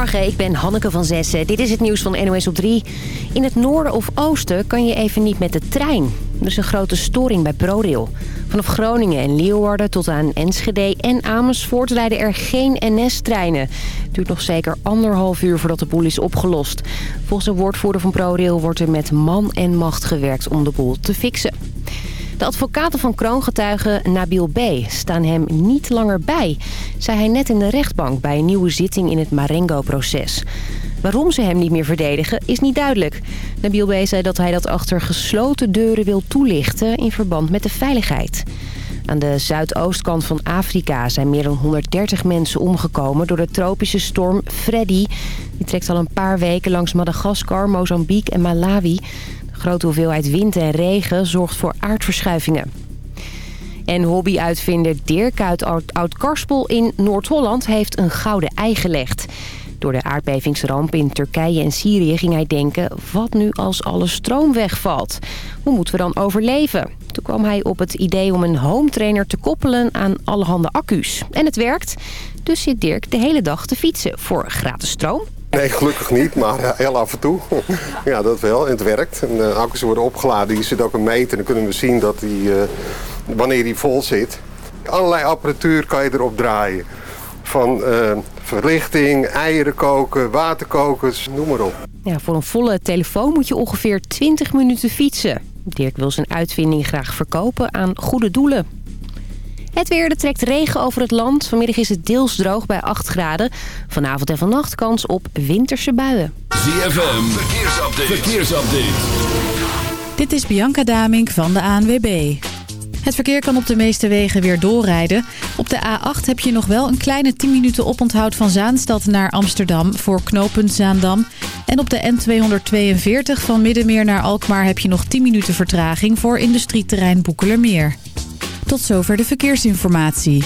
Goedemorgen, ik ben Hanneke van Zessen. Dit is het nieuws van NOS op 3. In het noorden of oosten kan je even niet met de trein. Er is een grote storing bij ProRail. Vanaf Groningen en Leeuwarden tot aan Enschede en Amersfoort rijden er geen NS-treinen. Het duurt nog zeker anderhalf uur voordat de boel is opgelost. Volgens een woordvoerder van ProRail wordt er met man en macht gewerkt om de boel te fixen. De advocaten van kroongetuige Nabil B. staan hem niet langer bij, zei hij net in de rechtbank bij een nieuwe zitting in het Marengo-proces. Waarom ze hem niet meer verdedigen is niet duidelijk. Nabil B. zei dat hij dat achter gesloten deuren wil toelichten in verband met de veiligheid. Aan de zuidoostkant van Afrika zijn meer dan 130 mensen omgekomen door de tropische storm Freddy. Die trekt al een paar weken langs Madagaskar, Mozambique en Malawi grote hoeveelheid wind en regen zorgt voor aardverschuivingen. En hobbyuitvinder Dirk uit Oud-Karspel in Noord-Holland heeft een gouden ei gelegd. Door de aardbevingsramp in Turkije en Syrië ging hij denken... wat nu als alle stroom wegvalt? Hoe moeten we dan overleven? Toen kwam hij op het idee om een home trainer te koppelen aan allerhande accu's. En het werkt. Dus zit Dirk de hele dag te fietsen voor gratis stroom. Nee, gelukkig niet, maar heel af en toe. ja, dat wel. En het werkt. En de eh, accu's worden opgeladen. Hier zit ook een meter. En dan kunnen we zien dat die, uh, wanneer die vol zit. Allerlei apparatuur kan je erop draaien. Van uh, verlichting, eieren koken, waterkokers, noem maar op. Ja, voor een volle telefoon moet je ongeveer 20 minuten fietsen. Dirk wil zijn uitvinding graag verkopen aan goede doelen. Het weer, er trekt regen over het land. Vanmiddag is het deels droog bij 8 graden. Vanavond en vannacht kans op winterse buien. ZFM, verkeersupdate. verkeersupdate. Dit is Bianca Damink van de ANWB. Het verkeer kan op de meeste wegen weer doorrijden. Op de A8 heb je nog wel een kleine 10 minuten oponthoud van Zaanstad naar Amsterdam voor knooppunt Zaandam. En op de N242 van Middenmeer naar Alkmaar heb je nog 10 minuten vertraging voor industrieterrein Boekelermeer. Tot zover de verkeersinformatie.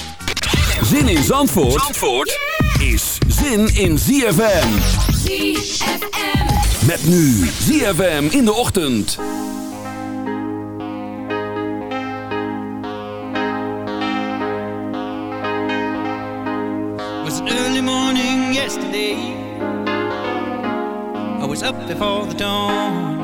Zin in Zandvoort, Zandvoort is zin in ZFM. ZFM. Met nu ZFM in de ochtend. was an early morning yesterday. I was up before the dawn.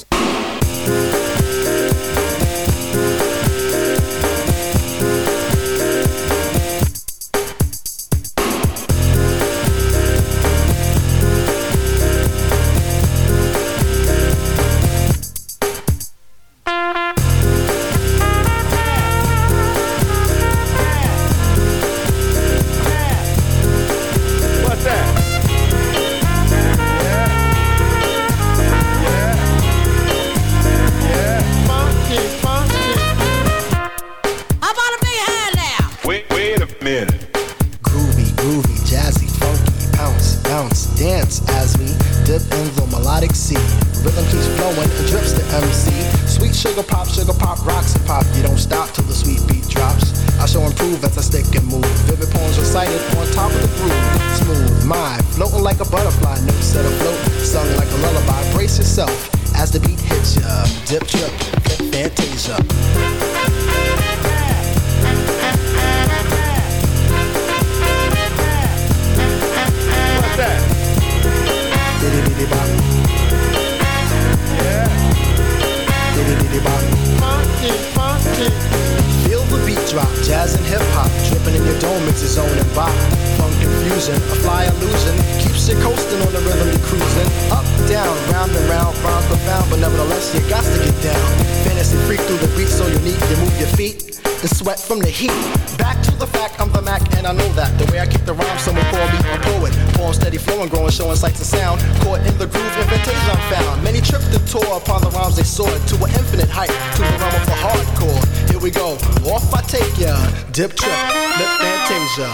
A zone and bop. Funk confusion, a fly illusion, keeps you coasting on the rhythm you're cruising. Up, and down, round and round, rhymes profound, but nevertheless you got to get down. Fantasy freak through the beat so unique, you move your feet the sweat from the heat. Back to the fact I'm the Mac, and I know that. The way I keep the rhyme, someone call me a poet. Form steady flowing, growing, showing sights and sound. Caught in the groove, invitation I'm found. Many trips the tour upon the rhymes they soared to an infinite height, to the realm of the hardcore. Here we go, off I take ya. Dip trip, lip fantasia.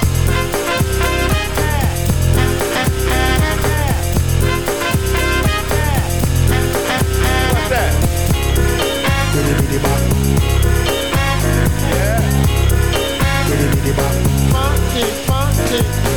That. day.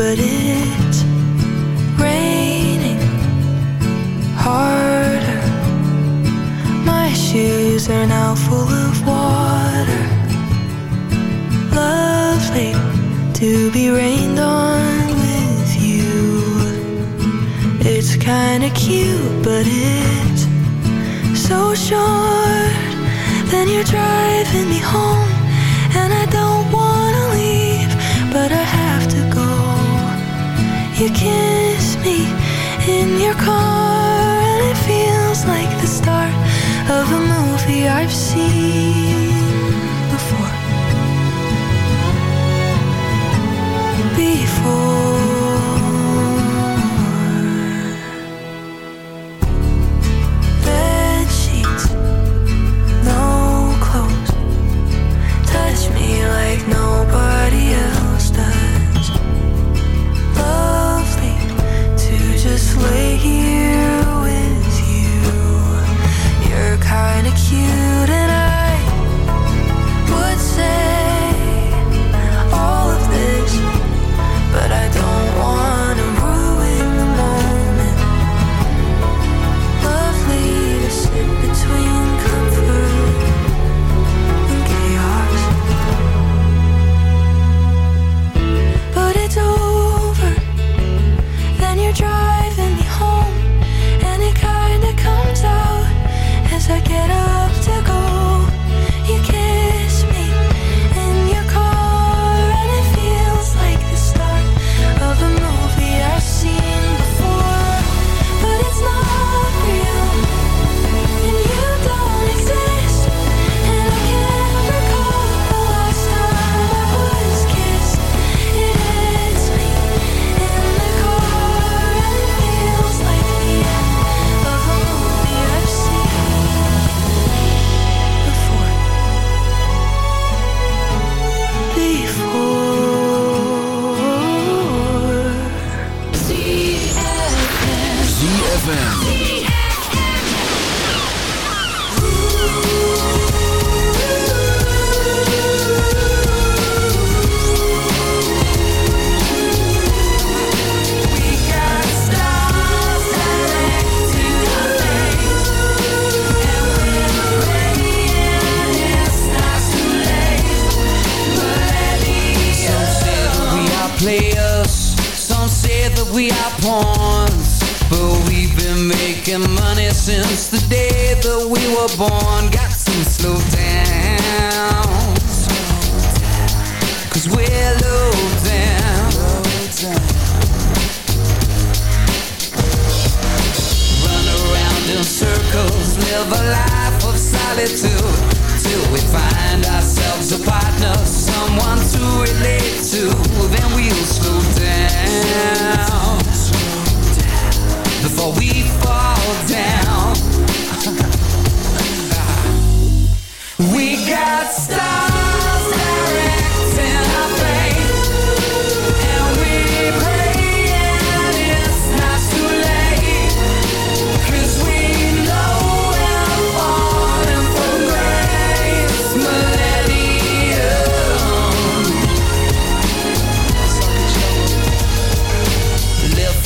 But it's raining harder my shoes are now full of water lovely to be rained on with you. It's kinda cute, but it's so short. Then you're driving me home, and I don't You kiss me in your car, and it feels like the start of a movie I've seen before. before.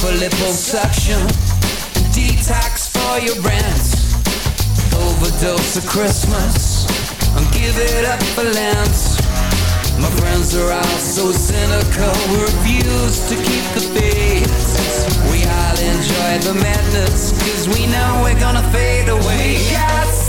for liposuction Detox for your friends. Overdose of Christmas And give it up for lance. My friends are all so cynical We refuse to keep the faith We all enjoy the madness Cause we know we're gonna fade away yes.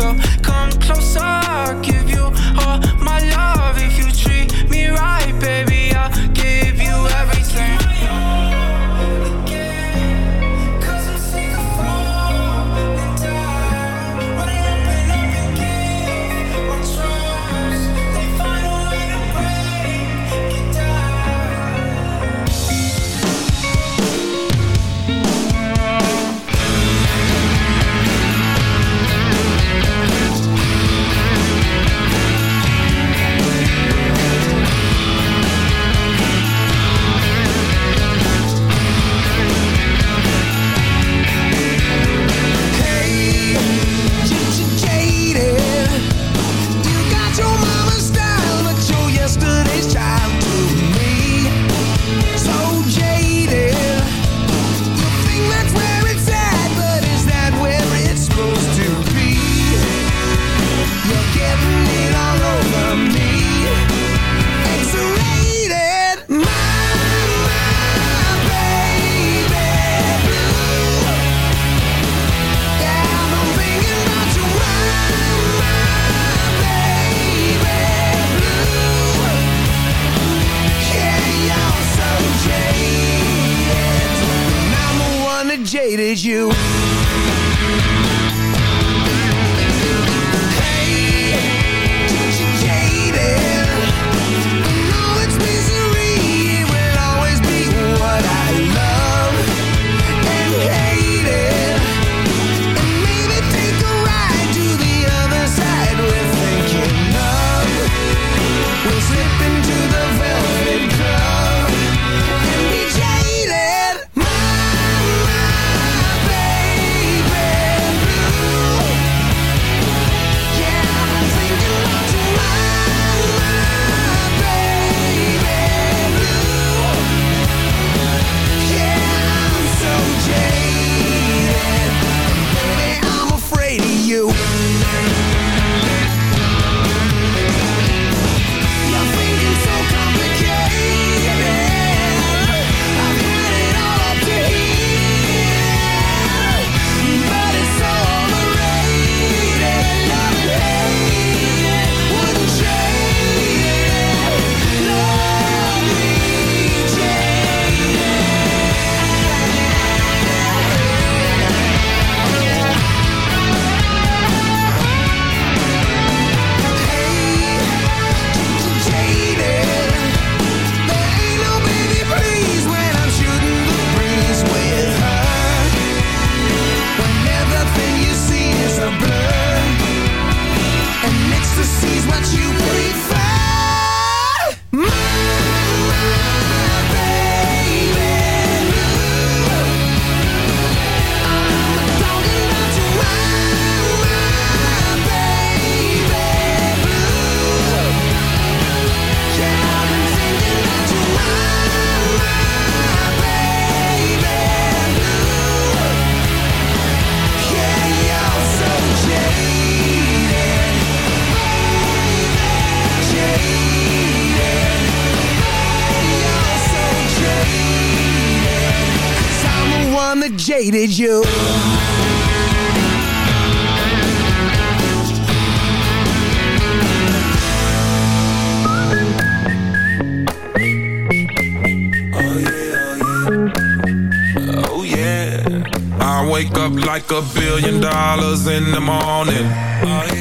Come closer, give jaded you. jaded you. Oh, i wake up like a billion dollars in the morning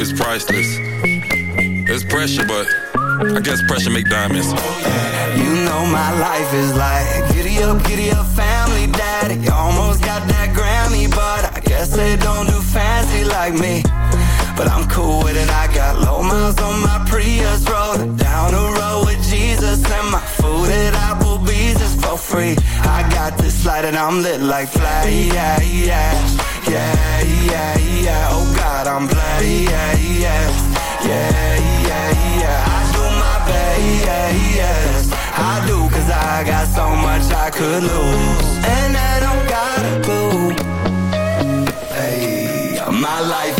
love is priceless. It's pressure, but I guess pressure make diamonds. You know my life is like giddy up, giddy up, family daddy. Almost got that Grammy, but I guess they don't do fancy like me. But I'm cool with it. I got low miles on my Prius, rolling down the road with Jesus and my food that I free. I got this light and I'm lit like flash. Yeah, yeah, yeah, yeah, yeah. Oh God, I'm play. Yeah, yeah, yeah, yeah, yeah. I do my best. I do 'cause I got so much I could lose. And I don't gotta go. Hey, my life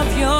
of your